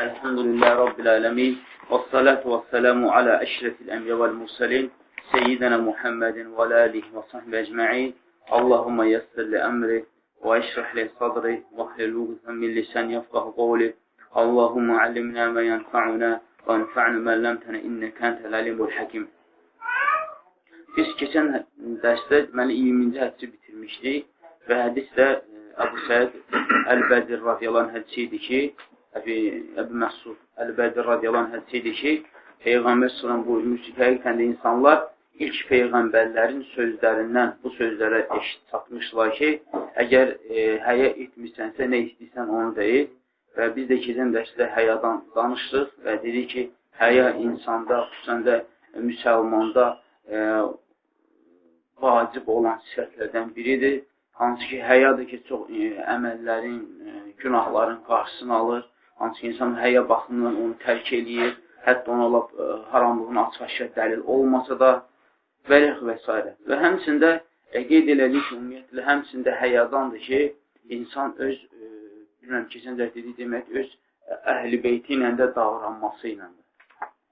الحمد لله رب العالمين والصلاة والسلام على أشرف الأنبياء والمرسلين سيدنا محمد وعلى آله وصحبه أجمعين. اللهم يسر لأمري واشرح لي صدري واحلل عقدة من لساني يفقه قولي. اللهم علمنا ما ينفعنا وانفعنا ما علمتنا إنك أنت العليم الحكيم. Biz keçən dərsdə deməli 20-ci hədisi bitirmişdik və hədis də Əbu Səid Əl-Bədir radiyallahu hədisi idi ki, Əbi, Əbi Məsud Əl-Bədir radiyallahu hədisi idi ki, Peyğəmbər sallallahu buyurmuş ki, həqiqətən də insanlar ilk peyğəmbərlərin sözlərindən bu sözlərə eşit çatmışlar ki, əgər e, həyə etmirsənsə, nə istəyirsən onu deyil. Və biz də keçən dərsdə həyadan danışdıq və dedik ki, həya insanda, xüsusən də müsəlmanda e, vacib olan sifətlərdən biridir. Hansı ki, həyadır ki, çox e, əməllərin, e, günahların qarşısını alır. Hansı ki, insan həya baxımından onu tərk eləyir. Hətta ona lap e, haramlığına açıq-aşkar dəlil olmasa da və və s. Və həmçində e, qeyd elədik ki, ümumiyyətlə, həmçində həyadandır ki, insan öz, e, bilməm, keçən dərs dedik demək, öz əhl-i beyti ilə də davranması ilə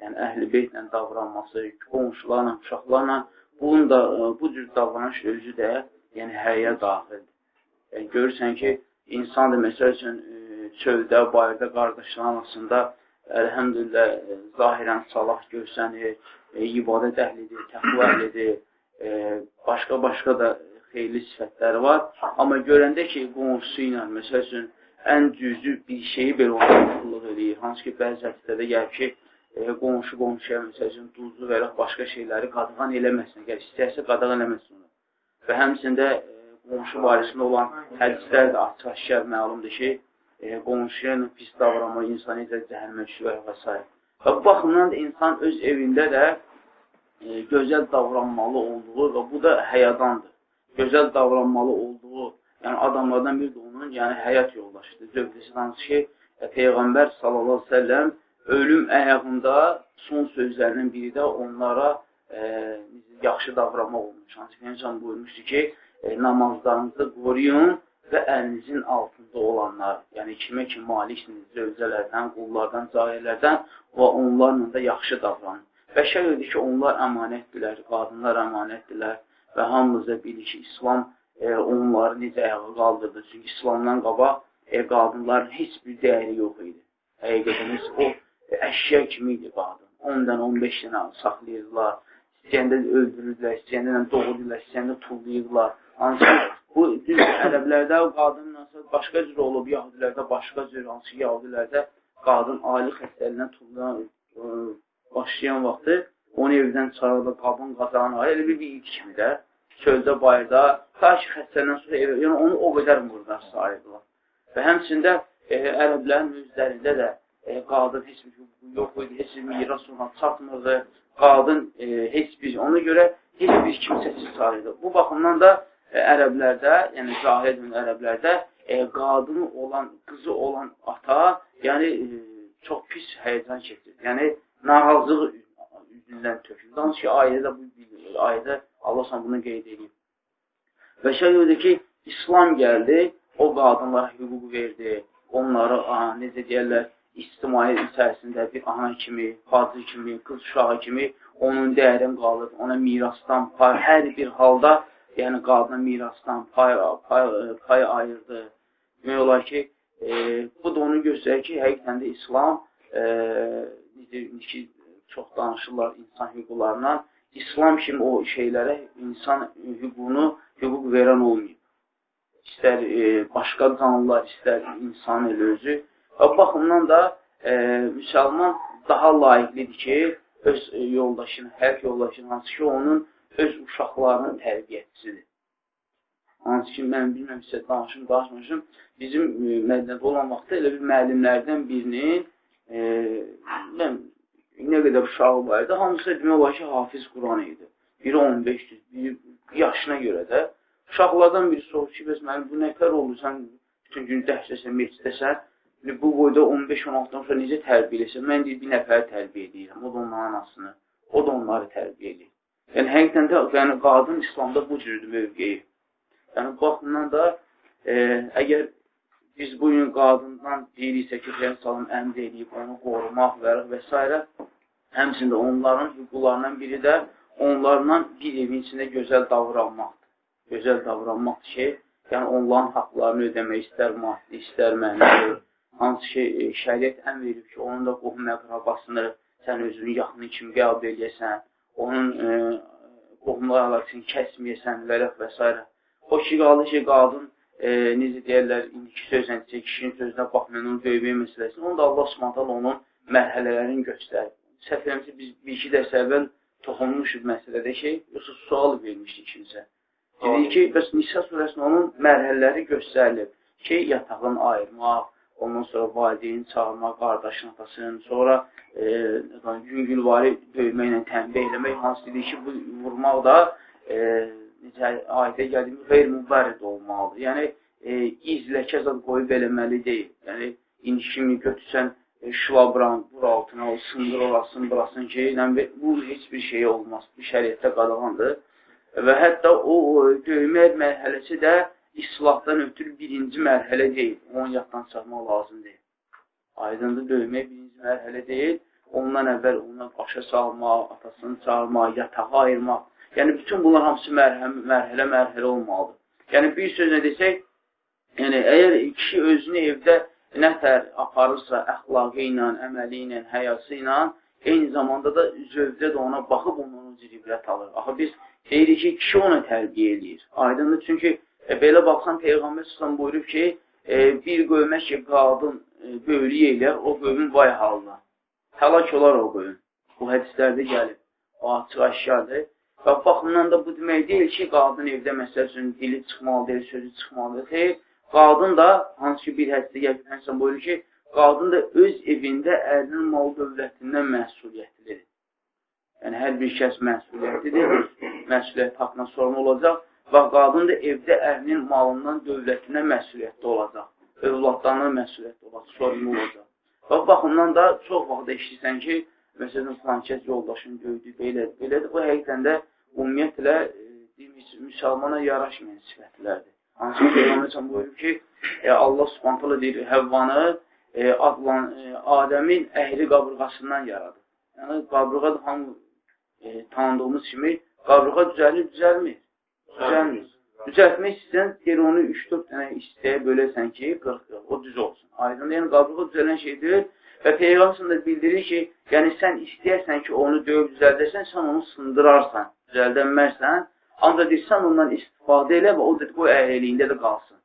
yəni əhl-i beytlə davranması, qonşularla, uşaqlarla, bunun da bu cür davranış özü də yəni həyə daxildir. Yəni, görürsən ki, insan da məsəl üçün çöldə, bayırda qardaşların arasında əlhəmdülillah e, zahirən salah görsənir, ibadət əhlidir, təqva əhlidir, başqa-başqa da xeyirli sifətləri var. Amma görəndə ki, qonşusu ilə, məsəl üçün, ən cüzü bir şeyi belə ona qulluq edir. Hansı ki, bəzi hədislərdə gəlir ki, e, qonşu qonşuya, məsəl üçün, duzlu və ya başqa şeyləri qadağan eləməsin, gəl istəyərsə qadağan eləməsin onu. Və həmçində e, qonşu barəsində olan hədislər də açıq-aşkar məlumdur ki, e, qonşuya pis davranma insan necə cəhənnəmə düşür və s. Və bu baxımdan da insan öz evində də e, gözəl davranmalı olduğu və bu da həyadandır. Gözəl davranmalı olduğu, yəni adamlardan bir də onun yəni həyat yoldaşıdır. Zövcəsi hansı ki, e, Peyğəmbər sallallahu əleyhi və səlləm ölüm əyağında son sözlərinin biri də onlara e, yaxşı davranmaq olmuş. Hansı ki, insan buyurmuşdu ki, e, namazlarınızı qoruyun və əlinizin altında olanlar, yəni kimə ki maliksiniz, zövcələrdən, qullardan, cahillərdən və onlarla da yaxşı davranın. Bəşər idi ki, onlar əmanətdirlər, qadınlar əmanətdirlər və hamımız da bilir ki, İslam e, onları necə ayağa qaldırdı. Çünki İslamdan qabaq e, qadınların heç bir dəyəri yox idi. Həqiqətimiz o əşya kimi idi qadın. 10-dan 15 dənə saxlayırlar. İstəyəndə öldürürlər, istəyəndə doğururlar, istəyəndə tullayırlar. Ancaq bu düz ərəblərdə qadınla başqa cür olub, yahudilərdə başqa cür, hansı yahudilərdə qadın ali xəstəliyindən tullayan e, başlayan vaxtı onu evdən çıxarırlar, qabın qazanır, elə bir bir it kimi də çöldə, bayırda, ta ki, xəstəliyindən sonra evə, yəni onu o qədər murdar sayırdılar. Və həmçində e, ərəblərin özlərində də e, qadın heç bir yox idi, heç bir miras ona çatmırdı, qadın e, heç bir, ona görə heç bir kimsəsiz sayıldı. Bu baxımdan da ərəblərdə, yəni cahil ərəblərdə e, qadını olan, qızı olan ata, yəni e, çox pis həyəcan çəkir. Yəni narazılıq üzündən tökülür. Danış ki, ayədə bu ayədə Allah sən bunu qeyd edib. Və şey ki, İslam gəldi, o qadınlara hüquq verdi, onları, aha, necə deyərlər, ictimai içərisində bir ana kimi, bacı kimi, qız uşağı kimi onun dəyərin qalır, ona mirasdan pay, hər bir halda, yəni qadına mirasdan pay, pay, pay ayırdı. Demək olar ki, e, bu da onu göstərir ki, həqiqətən də İslam, e, necə ki, çox danışırlar insan hüquqlarından, İslam kimi o şeylərə insan hüququnu hüquq verən olmayıb. İstər e, başqa canlılar, istər insan elə özü, Və baxımdan da e, müsəlman daha layiqlidir ki, öz yoldaşını, həyat yoldaşını, hansı ki, onun öz uşaqlarının tərbiyətçisidir. Hansı ki, mən bilməm, sizə danışım, danışmışım, bizim e, mədəniyyətdə olan vaxtda elə bir müəllimlərdən birinin e, mən, nə qədər uşağı var idi, hamısı demək olar ki, hafiz Quran idi. Biri 15 biri yaşına görə də. Uşaqlardan biri sorur ki, bəs mənim bu nətər olur, sən bütün gün dərsəsən, meçdəsən, bu boyda 15-16-dan sonra necə tərbiyə eləsin? Mən deyir, bir nəfəri tərbiyə edirəm, o da onun anasını, o da onları tərbiyə edir. Yəni, həqiqətən də yəni, qadın İslamda bu cürdür mövqeyi. Yəni, baxımdan da e, əgər biz bu gün qadından deyiriksə ki, salam əmr edib, onu qorumaq və, və s. Həmçində onların hüquqlarından biri də onlarla bir evin içində gözəl davranmaqdır. Gözəl davranmaqdır ki, yəni onların haqlarını ödəmək istər maddi, istər mənəvi. Hansı ki, e, şəriət əmr verib ki, onun da qohum əqrabasını sən özünün yaxını kimi qəbul edəsən, onun e, qohumlar alaqsını kəsməyəsən və və s. O ki, qaldı ki, qadın e, necə deyərlər, indiki sözlə kişinin sözünə baxmayan onu döymək məsələsini, onu da Allah Subhanahu onun mərhələlərini göstərir. Səhv eləmirsə biz bir iki dərs əvvəl toxunmuşuq məsələdə ki, yoxsa sual vermişdik kimsə. Dedik ki, bəs Nisa surəsində onun mərhələləri göstərilir ki, yatağın ayırmaq, ondan sonra valideyni çağırmaq, qardaşın atasını, sonra e, yüngülvari döyməklə tənbih eləmək, hansı dedik ki, bu vurmaq da e, necə ayətə gəldiyimiz qeyr-mübərrid olmalıdır. Yəni, e, iz ləkə zad qoyub eləməli deyil. Yəni, indi kimi götürsən e, şlabran, vur altına, o sındır orasın, burasın ki, yəni, bu heç bir şey olmaz. Bu şəriətdə qadağandır. Və hətta o, o döymək mərhələsi də islahdan ötürü birinci mərhələ deyil. Onu yaddan çıxmaq lazım deyil. Aydındır, döymək birinci mərhələ deyil. Ondan əvvəl ona başa salmaq, atasını çağırmaq, yatağa ayırmaq. Yəni, bütün bunlar hamısı mərhələ-mərhələ olmalıdır. Yəni, bir sözlə desək, yəni, əgər kişi özünü evdə nətər aparırsa, əxlaqı ilə, əməli ilə, həyası ilə, eyni zamanda da zövdə də ona baxıb onun cibrət alır. Axı, biz deyirik ki, kişi onu tərbiyə edir. Aydındır, çünki e, belə baxsan, Peyğəmbər Sıxan buyurub ki, e, bir qövmə ki, qadın e, böyülük eləyər, o qövün vay halına. Həlak olar o qövün. Bu hədislərdə gəlir. O açıq əşyadır. Və baxımdan da bu demək deyil ki, qadın evdə məsəl üçün dili çıxmalıdır, sözü çıxmalıdır. Xeyr, qadın da, hansı ki bir hədisdə gəlib, buyurur ki, qadın da öz evində ərinin mal dövlətindən məsuliyyətlidir. Yəni, hər bir kəs məsuliyyətlidir, məsuliyyət haqqına sorumlu olacaq və qadın da evdə ərinin malından, dövlətindən məsuliyyətli olacaq, övladlarına məsuliyyətli olacaq, sorumlu olacaq. Və baxımdan da çox vaxt eşitsən ki, məsələn, filankəs yoldaşını döydü, belədir, belədir. Bu həqiqətən də ümumiyyətlə e, müsəlmana yaraşmayan sifətlərdir. Hansı ki, Peyğəmbər buyurur ki, e, Allah subhantala deyir, Həvvanı e, adlan, e, Adəmin əhli qabırğasından yaradır. Yəni, qabırğa da hamı e, tanıdığımız kimi qabırğa düzəlir, düzəlmir. Düzəlmir. Düzəltmək istəyən, deyir onu 3-4 dənə istəyə böləsən ki, 40 o düz olsun. Aydın, yəni qabırğa düzələn şeydir Və Peyğəmbər də bildirir ki, yəni sən istəyərsən ki, onu döyüb düzəldəsən, sən onu sındırarsan, düzəldənmərsən, ancaq deyirsən ondan istifadə elə və o da qoy əhliyində də qalsın.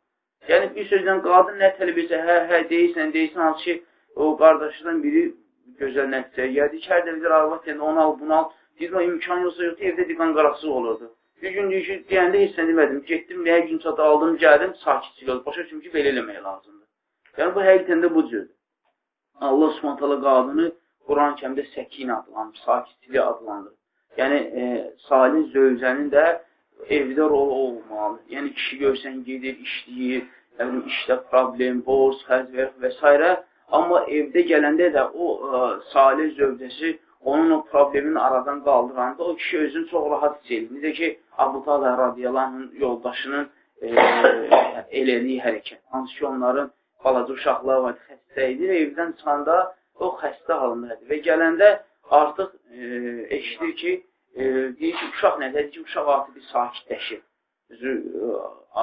Yəni bir sözlə qadın nə tələb etsə, hə, hə, deyirsən, deyirsən, hansı ki, o qardaşından biri gözəl nəticə gəldi, hər dəvizlər arvad deyəndə onu al, bunu al, deyir, o imkan yoxsa yoxdur, evdə diqan qaraqsız olurdu. Bir gün deyir ki, deyəndə heç nə demədim, getdim, nəyə gün çatı aldım, gəldim, sakitçilik oldu. Başa çünki belə eləmək lazımdır. Yəni bu həqiqətən də bu cürdür. Allah subhanətələ qadını Quran-ı kəmdə səkin adlanır, sakitçiliyi adlanır. Yəni, e, salih zövcənin də evdə rolu olmalı. Yəni, kişi görsən, gedir, işləyir, yəni, işdə problem, borc, xərc və s. Amma evdə gələndə də o e, salih zövcəsi onun o problemin aradan qaldıranda o kişi özünü çox rahat hiss edir. Necə ki, Abu Talha radiyallahu yoldaşının e, elədiyi hərəkət. Hansı ki, onların balaca uşaqlar var, xəstə idi və evdən çıxanda o xəstə halındadır və gələndə artıq e, eşidir ki, e, deyir ki, uşaq nədir? Deyir ki, uşaq artıq bir sakitləşir. Üzü, e,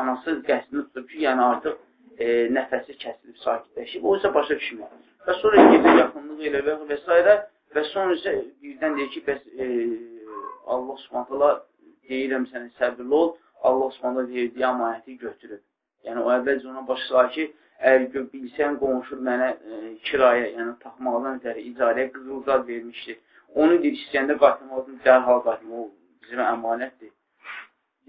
anası qəsdini tutub ki, yəni artıq e, nəfəsi kəsilib, sakitləşib. O isə başa düşmür. Və sonra gedir yaxınlıq elə və, və s. və sonra isə birdən deyir ki, bəs e, Allah subhanətələ deyirəm sənə səbirli ol, Allah subhanətələ verdiyi amanəti götürüb. Yəni, o əvvəlcə ona başlayır ki, əgər bilsən qonşur mənə e, kirayə, yəni taxmaqdan ötəri icarəyə qızılqaz vermişdi. Onu deyir, istəyəndə qaytarmaq dərhal qaytarmaq, o bizim əmanətdir.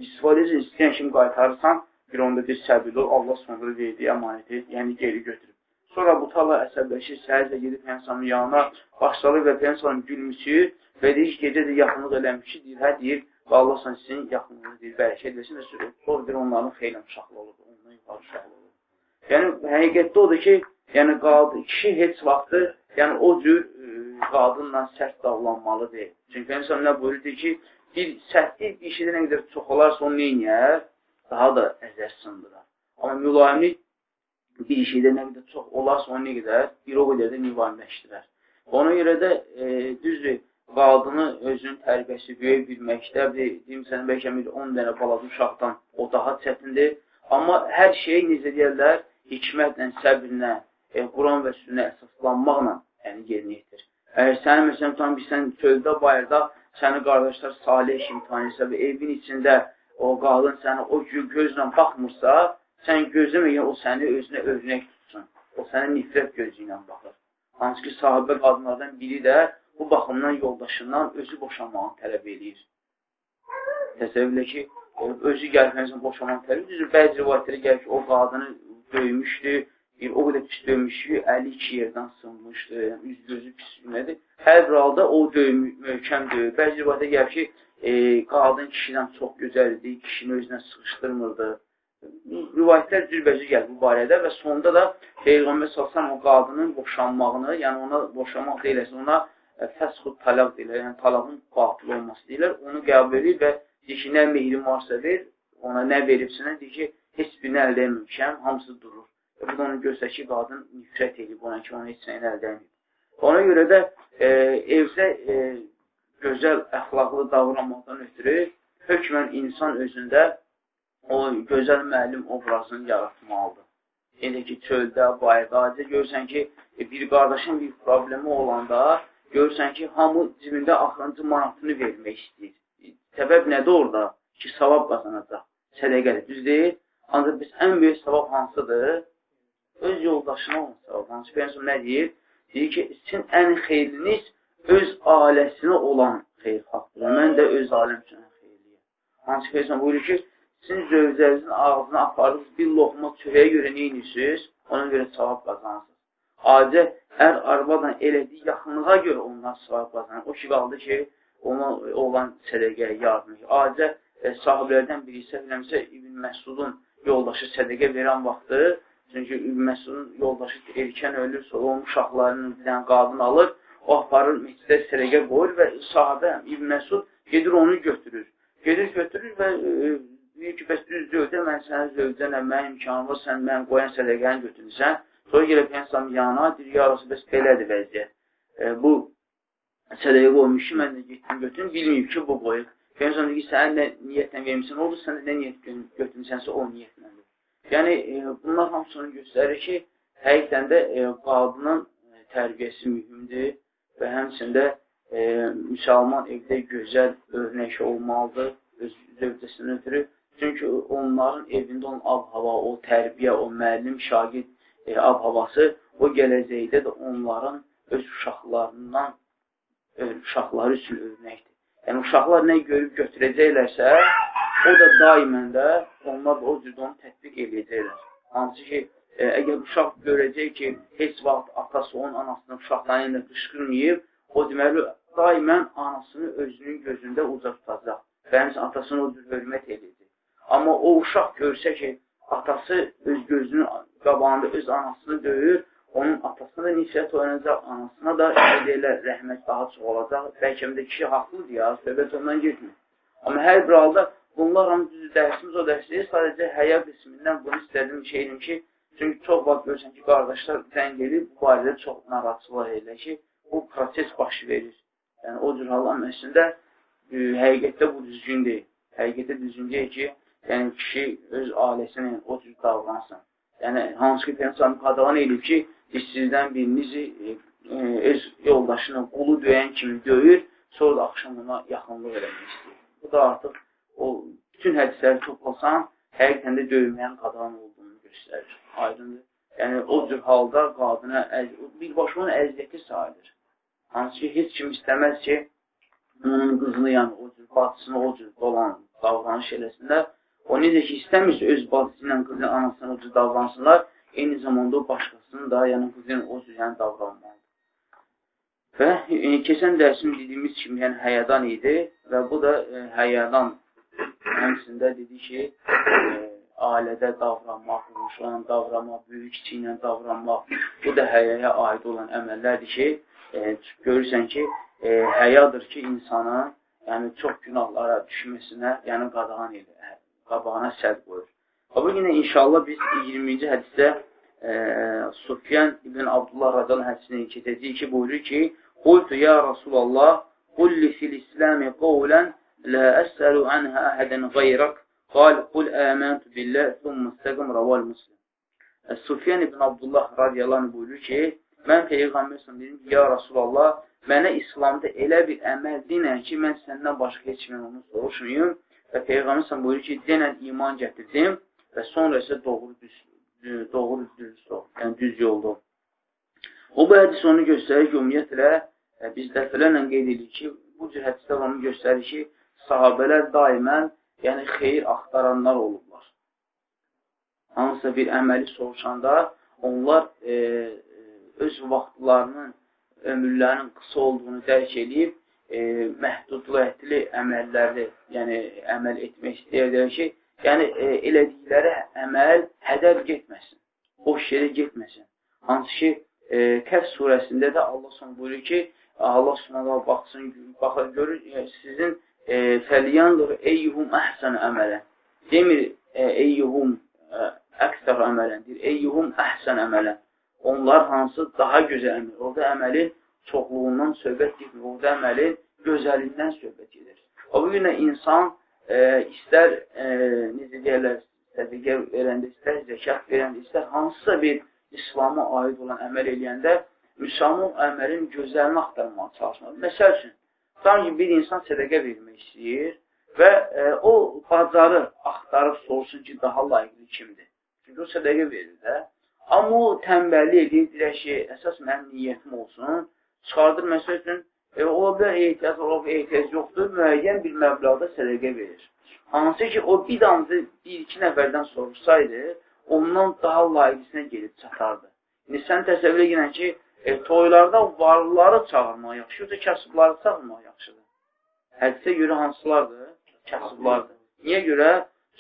İstifadə edin, istəyən kimi qaytarırsan, bir onda bir səbirli ol, Allah sonra verdiyi əmanəti, yəni geri götürüb. Sonra bu tala əsəbləşir, səhərdə gedib Peyğəmbərin yanına başladı və Peyğəmbərin gülmüşür və deyir ki, gecə də yaxınlıq eləmiş ki, deyir, hə deyir, və Allah sizin yaxınlığınızı deyir, bərəkət versin və. Sonra deyir, onların xeylən uşaqlı olur uşaqlığı. Yəni, həqiqətdə odur ki, yəni qadın, kişi heç vaxtı, yəni o cür ə, e, qadınla sərt davranmalı deyil. Çünki insan nə buyurur ki, bir sərtlik bir şeydə nə qədər çox olarsa onu neynəyər? Daha da əzər sındırar. Amma mülayimlik bir şeydə nə qədər çox olarsa, o nə qədər, bir o qədər də mülayimləşdirər. Ona görə də e, düzdür, qadını özünün tərbiyəsi böyük bir məktəbdir. Deyim sən, bəlkə 10 dənə balaca uşaqdan o daha çətindir. Amma hər şey necə deyərlər, hikmətlə, səbirlə, e, Quran və sünnə əsaslanmaqla yəni, yerinə yetir. Əgər sənin, məsələn, tam bir sən çöldə, bayırda səni qardaşlar salih imtihan etsə və evin içində o qadın səni o gözlə baxmırsa, sən gözləmə, o səni özünə örnək tutsun. O sənə nifrət gözü ilə baxır. Hansı ki, sahabə qadınlardan biri də bu baxımdan yoldaşından özü boşanmağını tələb edir. Təsəvvürlə ki, özü gəlməyəsən boşanmağını tələb edir. Bəzi rivayətlərə gəlir ki, o qadını döymüşdü, bir o qədər pis döymüş ki, əli iki yerdən sınmışdı, yəni, üz gözü pis nədir. Hər bir halda o döyüm, möhkəm döyür. Bəzi rivayətə gəlir ki, e, qadın kişidən çox gözəl idi, kişini özünə sıxışdırmırdı. Rivayətlər cürbəcür gəlir bu barədə və sonunda da Peyğəmbər salsan o qadının boşanmağını, yəni ona boşanmaq deyiləsin, ona e, fəsxud talaq deyirlər, yəni talağın batıl olması deyirlər, onu qəbul edir və deyir ki, nə mehrim varsa ver, ona nə veribsinə, deyir ki, heç birini əldə etməmişəm, hamısı durur. Bu da onu göstərir ki, qadın nifrət edib ona ki, onu heç nəyin əldə edib. Ona görə də e, evdə e, gözəl, əxlaqlı davranmaqdan ötürü hökmən insan özündə o gözəl müəllim obrazını yaratmalıdır. Yəni ki, çöldə, bayırda, acı görürsən ki, e, bir qardaşın bir problemi olanda görürsən ki, hamı cibində axırıncı manatını vermək istəyir. Səbəb nədir orada? Ki, savab qazanacaq. Sədəqəli, düz deyil. Ancaq biz ən böyük savab hansıdır? öz yoldaşına olsa, hansı Peygəmbər nə deyir? Deyir ki, sizin ən xeyriniz öz ailəsinə olan xeyirxahdır. Mən də öz aləm üçün xeyirliyəm. Hansı Peygəmbər buyurur ki, sizin zövcənizin ağzına aparıb bir loxma çörəyə görə nə edirsiniz? Ona görə savab qazanırsınız. Acə ər arvadan elədiyi yaxınlığa görə ondan savab qazanır. O ki, qaldı ki, ona olan sədəqəyə yardım edir. Acə e, sahiblərdən biri isə biləmsə İbn Məsudun yoldaşı sədəqə verən vaxtı Çünki İbn Məsudun yoldaşı erkən ölür, sonra onun uşaqlarının bir dənə qadın alır, o aparır, meclidə sərəqə qoyur və sahabə İbn Məsud gedir onu götürür. Gedir götürür və e, deyir ki, bəs düz zövcə, mən sənə zövcənəm, mənim imkanım var, sən mənim qoyan sədəqəni götürürsən. Sonra gəlib Peygəmbər yana deyir, ya Rasul, bəs belədir vəziyyət. E, bu sədəqə qoymuşum, mən də getdim götürüm, bilməyib ki, bu qoyub. Peygəmbər deyir ki, sən nə niyyətlə vermişsən, oldu, sən nə niyyət götürmüsənsə o niyyətlə. Yəni, e, bunlar hamısını göstərir ki, həqiqdən də e, qadının e, tərbiyəsi mühümdür və həmçində e, müsəlman evdə gözəl örnək olmalıdır öz zövcəsindən ötürü. Çünki onların evində olan ab-hava, o tərbiyə, o müəllim, şagird e, ab-havası o gələcəkdə də onların öz uşaqlarından öz uşaqları üçün örnəkdir. Yəni, uşaqlar nə görüb götürəcəklərsə, o da daimən də onlar da o cürdə onu tətbiq edəcəklər. Hansı ki, e, əgər uşaq görəcək ki, heç vaxt atası onun anasını uşaqların yanında qışqırmayıb, o deməli, daimən anasını özünün gözündə uca tutacaq. Həmsə atasını o cür hörmət edəcək. Amma o uşaq görsə ki, atası öz gözünün qabağında öz anasını döyür, onun atasına da nifrət oynayacaq, anasına da deyirlər, rəhmət daha çox olacaq. Bəlkə də kişi haqlıdır ya, söhbət ondan getmir. Amma hər bir halda Bunlar hamı düzdür, dərsimiz o dərs deyil. Sadəcə həya qismindən bunu istədim şeydim ki, çünki çox vaxt görürsən ki, qardaşlar zəng edib, bu barədə çox narahatçılıq edirlər ki, bu proses baş verir. Yəni, o cür halların əslində e, həqiqətdə bu düzgün deyil. Həqiqətdə düzgün deyil ki, yəni kişi öz ailəsini o cür davransın. Yəni, hansı ki, Peygəmbər qadağan edib ki, sizdən birinizi e, e, öz yoldaşını qulu döyən kimi döyür, sonra da axşam ona yaxınlıq eləmək istəyir. Bu da artıq o bütün hədisləri toplasan, həqiqətən də döyülməyən qadağan olduğunu göstərir. Aydındır. Yəni, o cür halda qadına birbaşa onun əziyyəti sayılır. Hansı ki, heç kim istəməz ki, onun qızını, yəni o cür bacısını o cür dolan, davranış eləsinlər. O necə ki, istəmirsə öz bacısı ilə qızı anasını o cür davransınlar, eyni zamanda o başqasını da, yəni qızın o cür yəni, davranmalıdır. Və e, keçən dərsim dediyimiz kimi, yəni həyadan idi və bu da e, həyadan Həmçində dedi ki, e, ailədə davranmaq, qonşularla davranmaq, böyük kiçiklə davranmaq, bu da həyaya aid olan əməllərdir ki, e, görürsən ki, e, həyadır ki, insanı yəni çox günahlara düşməsinə, yəni qadağan edir, qabağına səd qoyur. Və bu günə inşallah biz 20-ci hədisdə e, Sufyan ibn Abdullah radiyallahu hədisini keçəcəyik ki, buyurur ki, Qultu ya Rasulallah, qulli fil İslami qovlən lə əsəlu anhə əhədən qayrak, qal, qul əməntu billah, thumma istəqim raval muslim. E, Sufyan ibn Abdullah radiyallahu buyurur ki, mən Peyğəmbər dedim ki, ya Rasulallah, mənə İslamda elə bir əməl dinən ki, mən səndən başqa heç mən onu soruşmayım və Peyğəmbər buyurur ki, denən iman gətirdim və sonra isə doğru düz, doğru düz, yəni düz yolda. O bu hədis onu göstərir ki, ümumiyyətlə e, biz dəfələrlə qeyd edirik ki, bu cür hədislər onu göstərir ki, sahabələr daimən, yəni xeyir axtaranlar olublar. Hansısa bir əməli soruşanda onlar e, öz vaxtlarının, ömürlərinin qısa olduğunu dərk edib, e, məhdudluətli əməlləri, yəni əməl etmək istəyirlər ki, Yəni, e, elədikləri əməl hədər getməsin, boş yerə getməsin. Hansı ki, e, Kəf surəsində də Allah son buyurur ki, Allah subhanahu baxsın, baxır, görür, e, sizin e, fəliyandır eyyuhum əhsən əmələ. Demir e, eyyuhum e, əksər əmələn, deyir eyyuhum əhsən əmələn. Onlar hansı daha gözəl əməl. Orada əməlin çoxluğundan söhbət gedir, orada əməlin gözəlindən söhbət gedir. O bu günə insan e, istər e, necə deyərlər, sədəqə verəndə, istər zəkat verəndə, istər hansısa bir İslama aid olan əməl eləyəndə müsəlman əməlin gözəlini axtarmağa çalışmalı. Məsəl üçün, sanki bir insan sədəqə vermək istəyir və e, o bacarı axtarıb sorsun ki, daha layiqli kimdir? Çünki o sədəqə verir də. Amma o təmbəlli edir, deyir ki, əsas mənim niyyətim olsun. Çıxardır, məsəl üçün, E, ola bilər ehtiyac, ola bilər ehtiyac yoxdur, müəyyən bir məbləğdə sədəqə verir. Hansı ki, o bir damcı bir-iki nəfərdən soruşsaydı, ondan daha layiqisinə gelib çatardı. İndi sən təsəvvür edirən ki, e, toylarda varlıları çağırmaq yaxşı, yoxsa kasıbları çağırmaq yaxşıdır. Hədisə görə hansılardır? Kasıblardır. Niyə görə?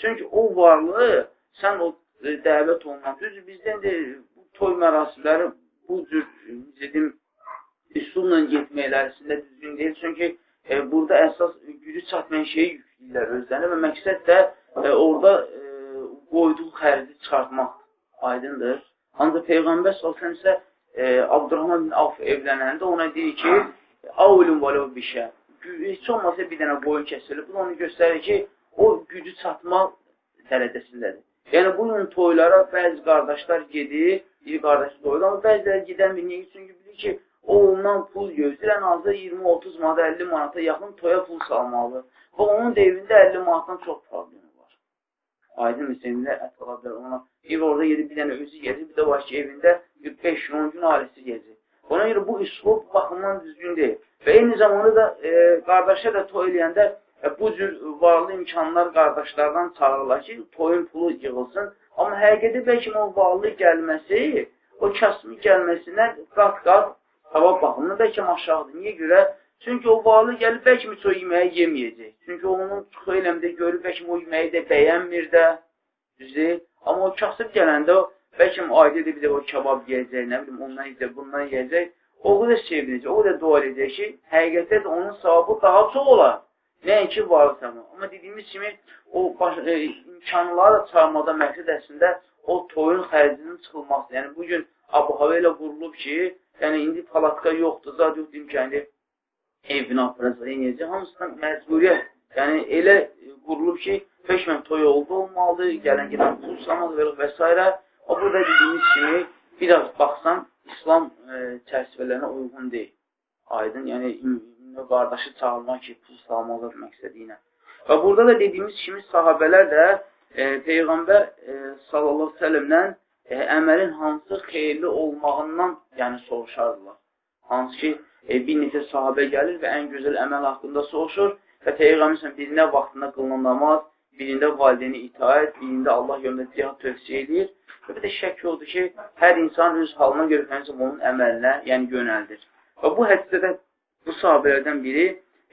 Çünki o varlığı sən o e, dəvət olunan, düzdür, bizdən də bu toy mərasimləri bu cür, dedim, üsulla getməklərində düzgün deyil. Çünki e, burada əsas gücü çatmayan şeyi yükləyirlər özlərinə və məqsəd də e, orada e, qoyduğu xərci çıxartmaq aydındır. Ancaq Peyğəmbər sallallahu isə e, Abdurrahman bin Avf evlənəndə ona deyir ki, "Avlun vələ bir şey." Heç olmasa bir dənə qoyun kəsilir. Bu onu göstərir ki, o gücü çatmaq dərəcəsindədir. Yəni bu gün toylara bəzi qardaşlar gedir, bir qardaş toyda, amma bəziləri gedən bir niyə? Çünki bilir ki, o ondan pul gözləyir, ən azı 20-30 manata, 50 manata yaxın toya pul salmalı. Və onun da evində 50 manatdan çox problemi var. Aydın müslimlər ət ala bilər ona. Ev orada gedib bir dənə özü gezir, bir də var ki, evində 5 gün, 10 gün ailesi gezir. Ona görə bu üslub baxımdan düzgün deyil. Və eyni zamanda da e, qardaşa da toy eləyəndə e, bu cür varlı imkanlar qardaşlardan çağırırlar ki, toyun pulu yığılsın. Amma həqiqəti bəlkə o varlı gəlməsi, o kasmı gəlməsindən qat-qat savab baxımından bəlkə aşağıdır. Niyə görə? Çünki o vali gəlib bəlkə o yeməyi yeməyəcək. Çünki onun çıxı eləmdə görür, bəlkə o yeməyi də bəyənmir də. Düzdür? Amma o kasıb gələndə bəlkə ayda bir də o kebab yeyəcək, nə bilim, ondan yeyəcək, bundan yeyəcək. O da sevinəcək, o da dua edəcək ki, həqiqətdə də onun savabı daha çox olar. Nəinki varlısa mı? Amma dediyimiz kimi, o baş, e, imkanları çağırmada məqsəd əslində o toyun xərcinin çıxılması. Yəni, bugün Abu-Hava ilə qurulub ki, Yəni, indi palatka yoxdur, zad yoxdur imkanı ev bina aparacaq, eləyəcək. Hamısından məcburiyyət. Yəni, elə qurulub ki, hökmən toy oldu olmalıdır, gələn gələn pul salmalı və s. O, burada dediyimiz kimi, biraz baxsan, İslam e, çərçivələrinə uyğun deyil. Aydın, yəni, qardaşı çağırmaq ki, pul salmalıdır məqsədi ilə. Və burada da dediyimiz kimi sahabələr də e, Peyğəmbər e, sallallahu sələmdən e, əməlin hansı xeyirli olmağından yəni soruşardılar. Hansı ki, e, bir neçə sahabə gəlir və ən gözəl əməl haqqında soruşur və Peyğəmbər birində vaxtında qılınan namaz, birində valideyni itaət, birində Allah yolunda cihad tövsiyə edir. Və bir də şək oldu ki, hər insan öz halına görə Peyğəmbər onun əməlinə, yəni yönəldir. Və bu hədisdə bu sahabələrdən biri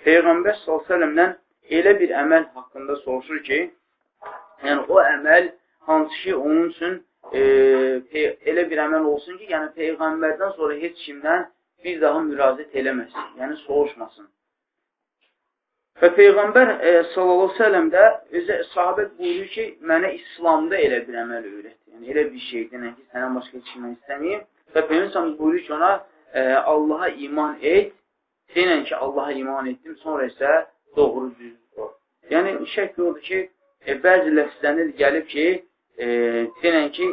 Peyğəmbər s.ə.v-dən elə bir əməl haqqında soruşur ki, yəni o əməl hansı ki, onun üçün e, elə bir əməl olsun ki, yəni Peyğəmbərdən sonra heç kimdən bir daha müraciət eləməsin, yəni soğuşmasın. Və Peyğəmbər e, sallallahu sələm də özə sahabət buyurur ki, mənə İslamda elə bir əməl öyrət. Yəni, elə bir şey denən ki, sənə başqa çıxmaq istəməyim. Və Peyğəmbər buyurur ki, ona e, Allaha iman et, denən ki, Allaha iman etdim, sonra isə doğru düz ol. Yəni, şək odur ki, e, bəzi ləfslərdə gəlib ki, e, denən ki,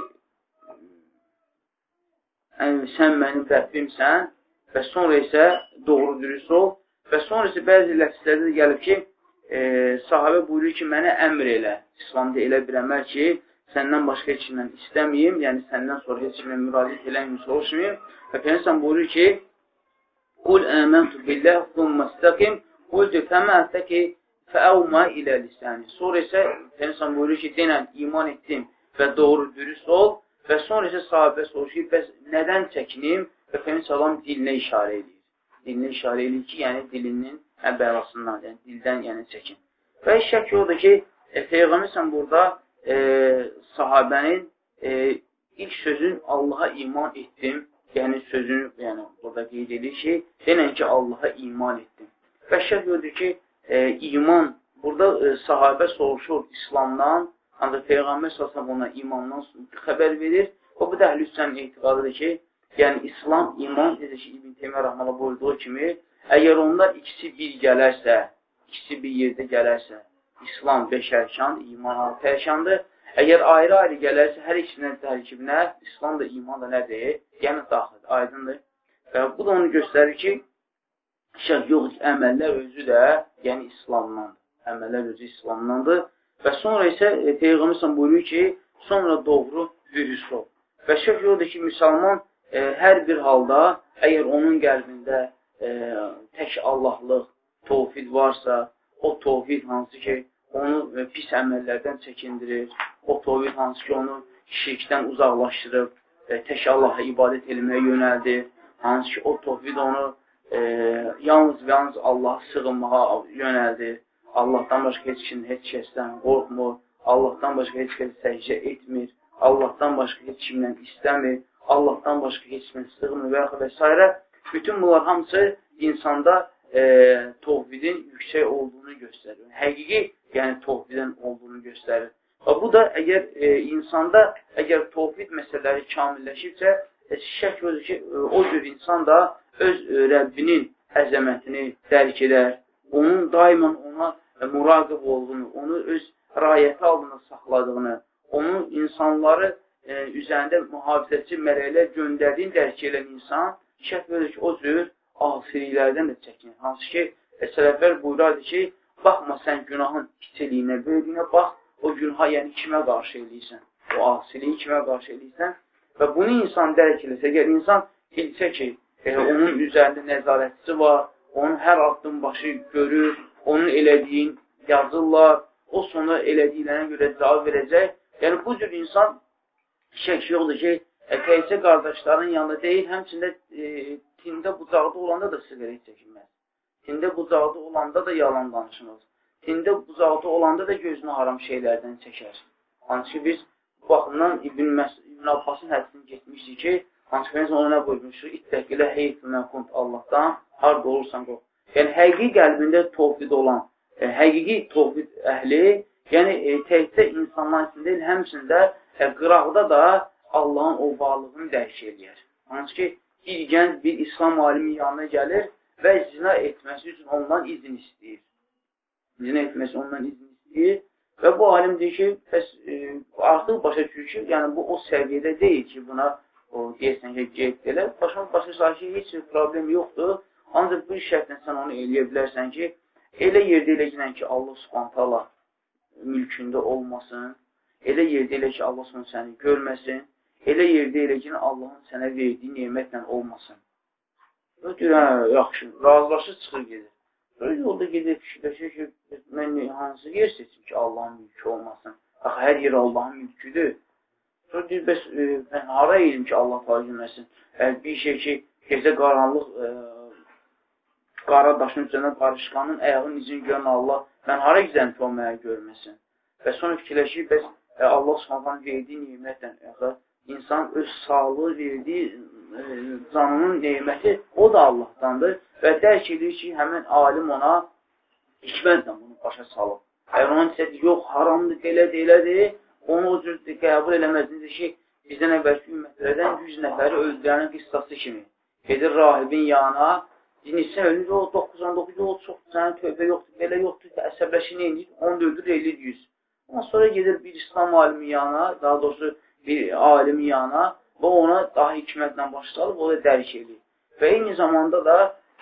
sən mənim Rəbbimsən və sonra isə doğru dürüst ol Və sonra isə bəzi ləfslərdə də gəlib ki, e, sahabə buyurur ki, mənə əmr elə. İslamda elə bir əməl ki, səndən başqa heç kimdən istəməyim, yəni səndən sonra heç kimdən müraciət eləməyim, soruşmayım. Və Peygəmbər buyurur ki, Qul əməntu billah thumma istaqim, qultu fəmətəki fəəvma ilə lisani. Sonra isə Peygəmbər buyurur ki, denən iman etdim və doğru dürüst ol və sonra isə sahabə soruşur bəs nədən çəkinim? Və Peygəmbər dilinə işarə edir dilinə işarə edir ki, yəni dilinin əbəlasından, yəni dildən yəni çəkin. Və şək odur ki, e, Peyğəmbər burada e, sahabənin e, ilk sözün Allaha iman etdim, yəni sözünü yəni, burada qeyd edir ki, denən ki, Allaha iman etdim. Və şək odur ki, e, iman, burada e, sahabə soruşur İslamdan, ancaq Peyğəmbər səsəm ona imandan xəbər verir. O, bu da əhlüssənin etiqadıdır ki, Yəni, İslam, iman, necə ki, İbn Teymiyyə Rəhmələ buyurduğu kimi, əgər onlar ikisi bir gələrsə, ikisi bir yerdə gələrsə, İslam beş ərkan, iman altı ərkandır. Əgər ayrı-ayrı gələrsə, hər ikisindən tərkibinə, İslam da iman da nədir? Yəni, daxildir, aydındır. Və bu da onu göstərir ki, şək yox, əməllər özü də, yəni İslamdandır. Əməllər özü İslamdandır. Və sonra isə e, Peyğəmbər buyurur ki, sonra doğru dürüst ol. Və şək yoxdur ki, müsəlman e, hər bir halda, əgər onun qəlbində e, tək Allahlıq, tovfid varsa, o tovfid hansı ki, onu e, pis əməllərdən çəkindirir, o tovfid hansı ki, onu şirkdən uzaqlaşdırıb, e, tək Allaha ibadət eləməyə yönəldir, hansı ki, o tovfid onu e, yalnız və yalnız Allaha sığınmağa yönəldir, Allahdan başqa heç kim heç kəsdən qorxmur, Allahdan başqa heç kəs səhicə etmir, Allahdan başqa heç kimdən istəmir, Allahdan başqa heç mən sığmır və yaxud və s. Bütün bunlar hamısı insanda e, tovhidin yüksək olduğunu göstərir. Həqiqi, yəni tovhidin olduğunu göstərir. Və bu da əgər e, insanda, əgər tovhid məsələləri kamilləşibsə, e, şək odur ki, e, o cür insan da öz e, Rəbbinin əzəmətini dərk edər, onun daimən ona e, muraqib olduğunu, onu öz rayəti altında saxladığını, onun insanları e, üzərində mühafizəçi mələklər göndərdiyini dərk edən insan şək verir ki, o cür asiliklərdən də çəkinir. Hansı ki, e, sələflər buyurardı ki, baxma sən günahın kiçiliyinə, böyüdüyünə, bax, o günaha yəni kimə qarşı eləyirsən, o asiliyi kimə qarşı eləyirsən və bunu insan dərk edirsə, əgər insan bilsə ki, e, onun üzərində nəzarətçisi var, onun hər addım başı görür, onun elədiyin yazırlar, o sonra elədiklərinə görə cavab verəcək. Yəni, bu cür insan şək yoxdur ki, təkcə qardaşların yanında deyil, həmçində e, tində bucaqda olanda da siqaret çəkinməz. Tində bucaqda olanda da yalan danışmaz. Tində bucaqda olanda da gözünü haram şeylərdən çəkər. Hansı ki, biz bu baxımdan İbn, Məs İbn Abbasın hədisini getmişdik ki, ki, ona buyurmuşdur? İttəqilə heyfünə kunt Allahdan, harada olursan qoq. Yəni, həqiqi qəlbində tovfid olan, e, həqiqi tovfid əhli, yəni e, təkcə insanlar üçün deyil, həmçində və qıraqda da Allahın o varlığını dərk eləyər. Hansı ki, bir gənc bir İslam alimi yanına gəlir və zina etməsi üçün ondan izin istəyir. Zina etməsi ondan izin istəyir və bu alim deyir ki, bəs, e, artıq başa düşür ki, yəni bu o səviyyədə deyil ki, buna o, deyəsən ki, qeyd elə. Başa başa çıxar ki, heç bir problem yoxdur. Ancaq bu şərtlə sən onu eləyə bilərsən ki, elə yerdə elə ki, Allah subhantala mülkündə olmasın, Elə yerdə elə ki, Allah sonra səni görməsin, elə yerdə elə ki, Allahın sənə verdiyi neymətlə olmasın. Ötür, hə, yaxşı, razılaşır, çıxır gedir. Böyle yolda gedir, fikirləşir ki, mən hansı yer seçim ki, Allahın mülkü olmasın. Axı, hər yer Allahın mülküdür. Sonra deyir, bəs e, mən hara edim ki, Allah tabi bilməsin. Yəni, bir şey ki, gecə qaranlıq, e, qara daşın üzərində qarışqanın əyağının izini görən Allah, mən hara gizəm ki, o mənə görməsin. Və sonra fikirləşir, bəs e, Allah Subhanahu verdiyi nemətlə yaxı insan öz sağlığı verdiyi e, canının neməti o da Allahdandır və dərk edir ki, həmin alim ona hikmətlə bunu başa salıb. Əgər onun isə yox, haramdır, belədir, elədir, onu o cür qəbul eləməzdir ki, bizdən əvvəlki ümmətlərdən 100 nəfəri öldürənin qissası kimi. Gedir rahibin yanına, neçə ölür, o 99, o çox, sənin tövbə yoxdur, belə yoxdur, əsəbləşin eynir, onu öldür, eləyir 100. Ondan sonra gedir bir İslam alimi yanına, daha doğrusu bir alimi yanına və ona daha hikmətlə başlayıb, o da dərk edir. Və eyni zamanda da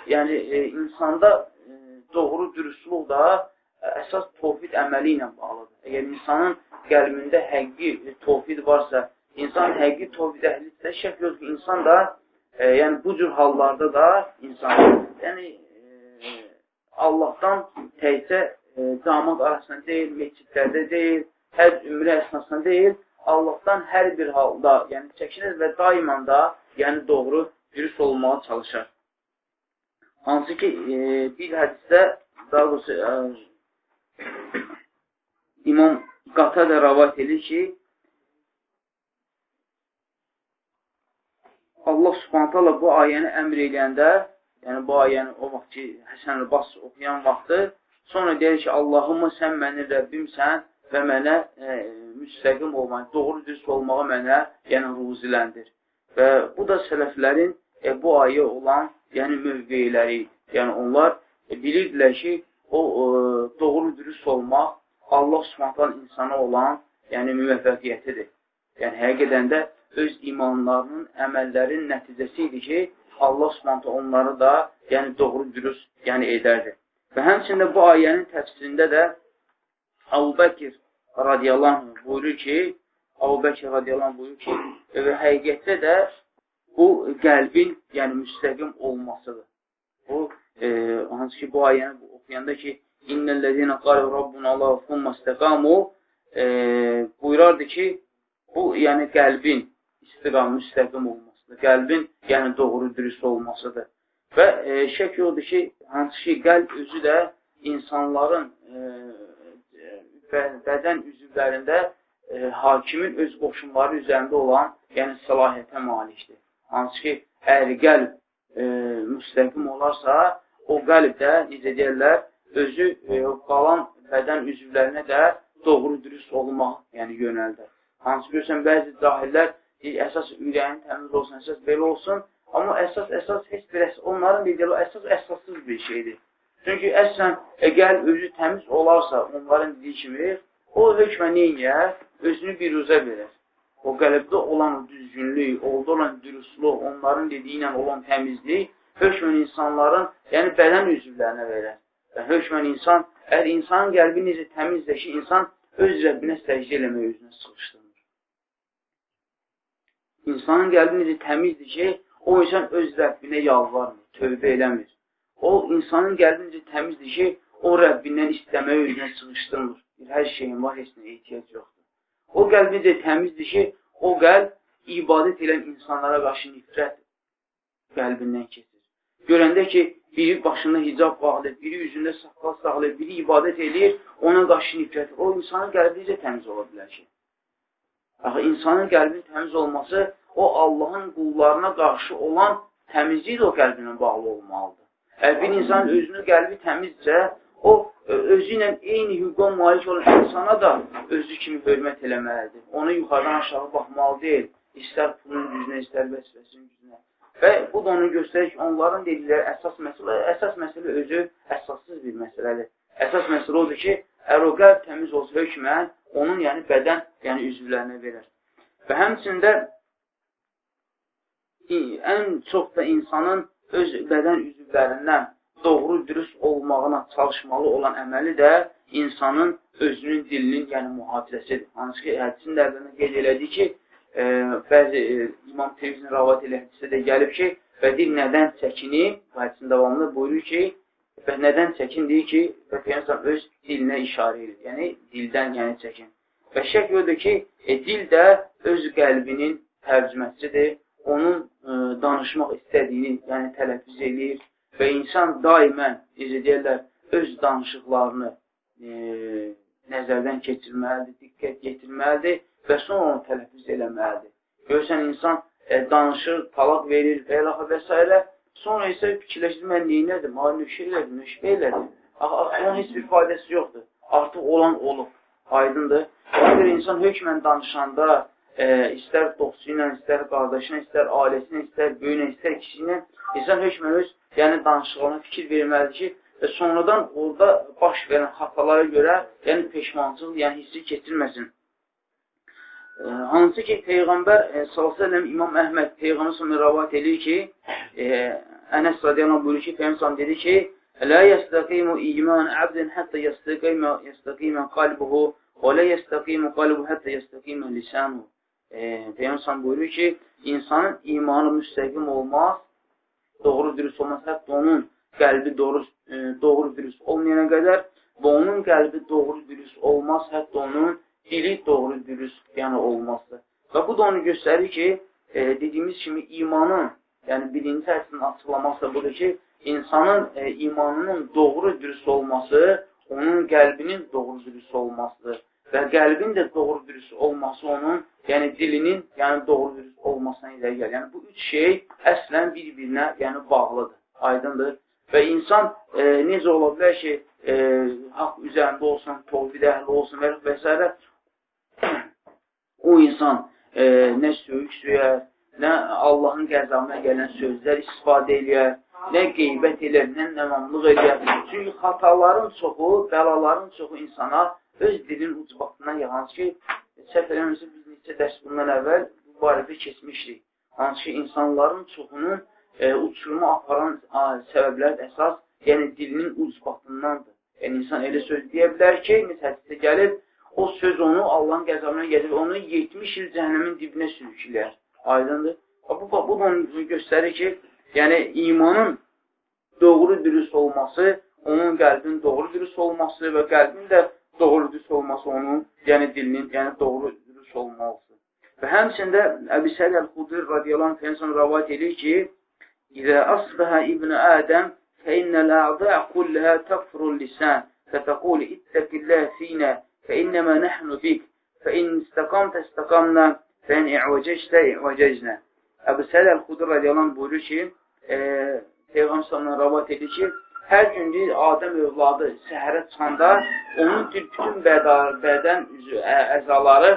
yəni e, insanda e, doğru dürüstlük da e, əsas tovhid əməli ilə bağlıdır. Əgər insanın qəlbində həqqi e, tovhid varsa, insan həqqi tovhid əhlidirsə, şək yox ki, insan da e, yəni bu cür hallarda da insan yəni e, Allahdan təkcə e, damat arasında deyil, meçidlərdə deyil, həc ümrə əsnasında deyil, Allahdan hər bir halda yəni çəkinir və daimən da yəni doğru dürüst olmağa çalışar. Hansı ki, e, bir hədisdə, daha doğrusu, e, İmam Qata da rəvat edir ki, Allah subhanətələ bu ayəni əmr eləyəndə, yəni bu ayəni o vaxt ki, Həsən Bas oxuyan vaxtı, sonra deyir ki, Allahımı sən mənim Rəbbimsən və mənə e, müstəqim olmaq, doğru düz olmağı mənə yəni ruziləndir. Və bu da sələflərin e, bu ayə olan yəni mövqeyləri, yəni onlar e, bilirdilər ki, o e, doğru dürüst olmaq Allah Subhanahu insana olan, yəni müvəffəqiyyətidir. Yəni həqiqətən də öz imanlarının, əməllərin nəticəsi idi ki, Allah Subhanahu onları da yəni doğru dürüst yəni edərdi. Və həmçində bu ayənin təfsirində də Əbu Bəkir radiyallahu buyurur ki, Əbu Bəkir radiyallahu buyurur ki, və həqiqətdə də bu qəlbin yəni müstəqim olmasıdır. Bu, e, hansı ki, bu ayəni oxuyanda ki, İnnellezine qalu Rabbuna Allah thumma istaqamu e, buyurardı ki, bu yəni qəlbin istiqam, müstəqim olmasıdır. Qəlbin yəni doğru dürüst olmasıdır. Və e, şək odur ki, hansı ki, qəlb özü də insanların e, bədən üzvlərində e, hakimin öz qoşunları üzərində olan yəni səlahiyyətə malikdir. Hansı ki, əgər qəlb e, müstəqim olarsa, o qəlb də, necə deyərlər, özü e, qalan bədən üzvlərinə də doğru dürüst olmaq, yəni yönəldir. Hansı görürsən, bəzi cahillər deyir, əsas ürəyin təmiz olsun, əsas belə olsun, amma əsas, əsas heç bir əsas, onların dediyi əsas əsassız bir şeydir. Çünki əslən, əgər özü təmiz olarsa, onların dediyi kimi, o hökmə neynəyər? Özünü bir rüzə verir o qəlbdə olan düzgünlük, oldu olan dürüstlük, onların dediyi ilə olan təmizlik hökmən insanların, yəni bədən üzvlərinə verər. Hökmən insan, əgər insanın qəlbi necə təmizdir ki, insan öz Rəbbinə səcdə eləmək özünə sıxışdırmır. İnsanın qəlbi necə təmizdir ki, o insan öz Rəbbinə yalvarmır, tövbə eləmir. O, insanın qəlbi necə təmizdir ki, o Rəbbindən istəməyə özünə sıxışdırmır. Hər şeyin var, heç nə ehtiyac yoxdur. O qəlb necə təmizdir ki, o qəlb ibadət edən insanlara qarşı nifrət qəlbindən keçir. Görəndə ki, biri başında hicab bağlayır, biri üzündə saqqal sağlayır, biri ibadət edir, ona qarşı nifrət. O insanın qəlbi necə təmiz ola bilər ki? Axı, insanın qəlbinin təmiz olması o Allahın qullarına qarşı olan təmizlik o qəlbinə bağlı olmalıdır. Əgər bir insanın özünün qəlbi təmizcə, o özü ilə eyni hüquqa malik olan insana da özü kimi hörmət eləməlidir. Ona yuxarıdan aşağı baxmalı deyil. İstər pulun gücünə, istər vəsvəsinin gücünə. Və bu da onu göstərir ki, onların dedikləri əsas məsələ, əsas məsələ özü əsassız bir məsələdir. Əsas məsələ odur ki, qəlb təmiz olsa hökmən, onun yəni bədən, yəni üzvlərinə verər. Və həmçində ən çox da insanın öz bədən üzvlərindən doğru dürüst olmağına çalışmalı olan əməli də insanın özünün dilinin, yəni mühafizəsidir. Hansı ki, hədisin dərdində qeyd elədi ki, e, bəzi e, İmam Tevzin ravat elə hədisdə də gəlib ki, və dil nədən çəkinib, hədisin davamında buyurur ki, və nədən çəkin deyir ki, və Peyyəmsəm öz dilinə işarə edir. Yəni, dildən yəni çəkin. Və şək odur ki, e, dil də öz qəlbinin tərcüməsidir. Onun e, danışmaq istədiyini, yəni tələffüz edir, Və insan daimən, necə deyərlər, öz danışıqlarını e, nəzərdən keçirməlidir, diqqət yetirməlidir və sonra onu tələffüz eləməlidir. Görürsən, insan e, danışır, talaq verir və eləxə və s. Sonra isə fikirləşdir, mən neynədim, ha, nüşə elədim, nüşbə elədim. Artıq onun heç bir faydası yoxdur. Artıq olan olub. Aydındır. Ona görə insan hökmən danışanda, e, istər dostu ilə, istər qardaşına, istər ailəsinə, istər böyünə, istər kişinə, insan hökmən öz yəni danışıqlarına fikir verməlidir ki, və sonradan orada baş verən xatalara görə, yəni peşmançılıq, yəni hissi keçirməsin. E, hansı ki, Peyğəmbər e, s.ə.v İmam Əhməd Peyğəmbər s.ə.v rəvat edir ki, e, Ənəs radiyallahu buyurur ki, Peyğəmbər dedi ki, Lə yəstəqimu iman əbdin hətta yəstəqimə qalbuhu və lə yəstəqimu qalbuhu hətta yəstəqimə lisanu. Peyğəmbər buyurur ki, insanın imanı müstəqim olmaz, doğru dürüst olmaz, hətta onun qəlbi doğru, e, doğru dürüst olmayana qədər və onun qəlbi doğru dürüst olmaz, hətta onun dili doğru dürüst yəni olmazdır. Və bu da onu göstərir ki, e, dediyimiz kimi imanın, yəni birinci hədisinin açıqlaması budur ki, insanın e, imanının doğru dürüst olması, onun qəlbinin doğru dürüst olmasıdır. Və qəlbin də doğru dürüst olması onun, yəni dilinin, yəni doğru dürüst olmasına ilə gəlir. Yəni bu üç şey əslən bir-birinə, yəni bağlıdır, aydındır. Və insan e, necə ola bilər ki, e, haqq üzərində olsun, tovhid əhli olsun və s. o insan e, nə söyük söyər, nə Allahın qəzabına gələn sözlər istifadə eləyər, nə qeybət elər, nə nəvamlıq elər. Çünki xataların çoxu, bəlaların çoxu insana öz dilin ucbatından yağansı ki, səhv eləməsə biz neçə dərs bundan əvvəl bu barədə keçmişdik. Hansı ki, insanların çoxunun e, uçuruma aparan səbəblər əsas, yəni dilinin ucbatındandır. Yəni, insan elə söz deyə bilər ki, hədisdə gəlir, o söz onu Allahın qəzabına gəlir, onu 70 il cəhənnəmin dibinə sürüklər. Aydındır. Bu, bu, onu göstərir ki, Yəni, imanın doğru dürüst olması, onun qəlbin doğru dürüst olması və qəlbin də doğru dürüst olması onun, yəni dilinin, yəni doğru dürüst olmalısı. Və həmçində Əbi Səd Əl-Xudur radiyallahu anh rəvat edir ki, İzə asbəhə İbn Ədəm fəinnəl ə'də kulləhə təqfurul lisən fətəqul ittəqilləh finə fəinnəmə nəhnu bik fəin istəqamtə istəqamnə fəin i'vəcəcdə i'vəcəcnə Əbu Səd Əl-Xudur radiyallahu buyurur ki, e, Peyğəmbər sallallahu ravat edir ki, hər gün deyir, Adəm övladı səhərə çıxanda onun bütün bədar, bədən üzü, ə, əzaları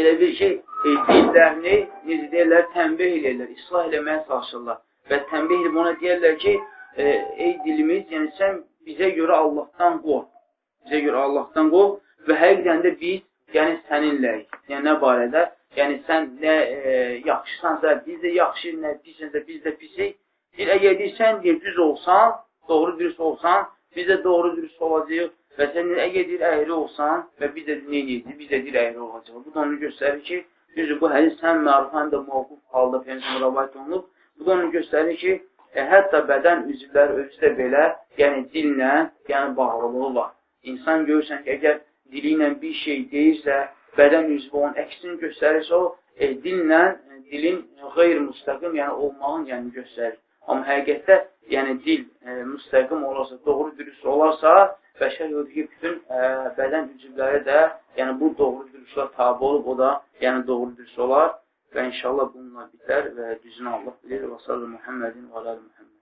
elə bir ki, e, dillərini, necə deyirlər, tənbih eləyirlər, islah eləməyə çalışırlar. Və tənbih edib ona deyirlər ki, e, ey dilimiz, yəni sən bizə görə Allahdan qorq. Bizə görə Allahdan qorq və həqiqdən də biz, yəni səninləyik. Yəni nə barədə? Yəni, sən nə e, yaxşısansa, biz də yaxşı, nə pisənsə, biz də pisik. Deyir, əgər deyirsən, deyir, düz olsan, doğru dürüst olsan, biz də doğru dürüst olacaq. Və sən əgər deyir, əyri olsan və biz də nə edəcək, biz də deyir, əyri olacaq. Bu da onu göstərir ki, düzdür, bu hədis həm məruf, həm də mövquf halda Peygəmbər rəvayət olunub. Bu da onu göstərir ki, e, hətta bədən üzvləri özü də belə, yəni dillə, yəni bağlılığı var. İnsan görürsən ki, əgər dili ilə bir şey deyirsə, bədən üzvü onun əksini göstərirsə, o e, dillə dilin qeyr-müstəqim, yəni olmağın yəni göstərir. Amma həqiqətdə, yəni dil e, müstəqim olarsa, doğru dürüst olarsa, bəşər yoxdur ki, bütün e, bədən üzvləri də yəni bu doğru dürüstlə tabi olub, o da yəni doğru dürüst olar və inşallah bununla bitər və düzünü Allah bilir və sallallahu Muhammedin və aləli Muhammed.